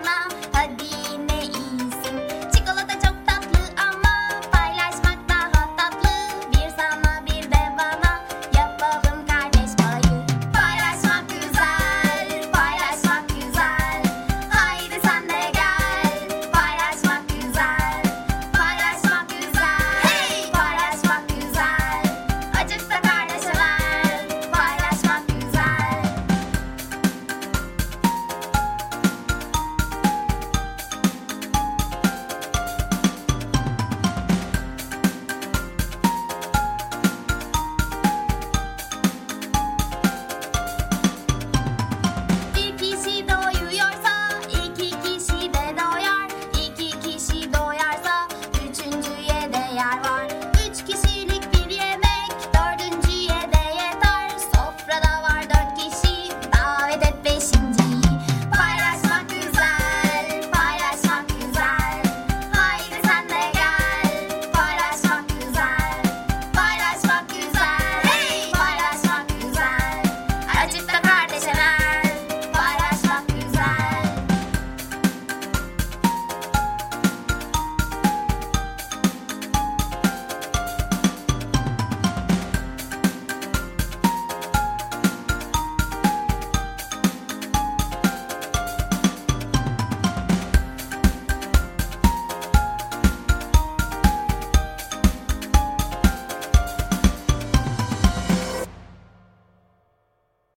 mamá.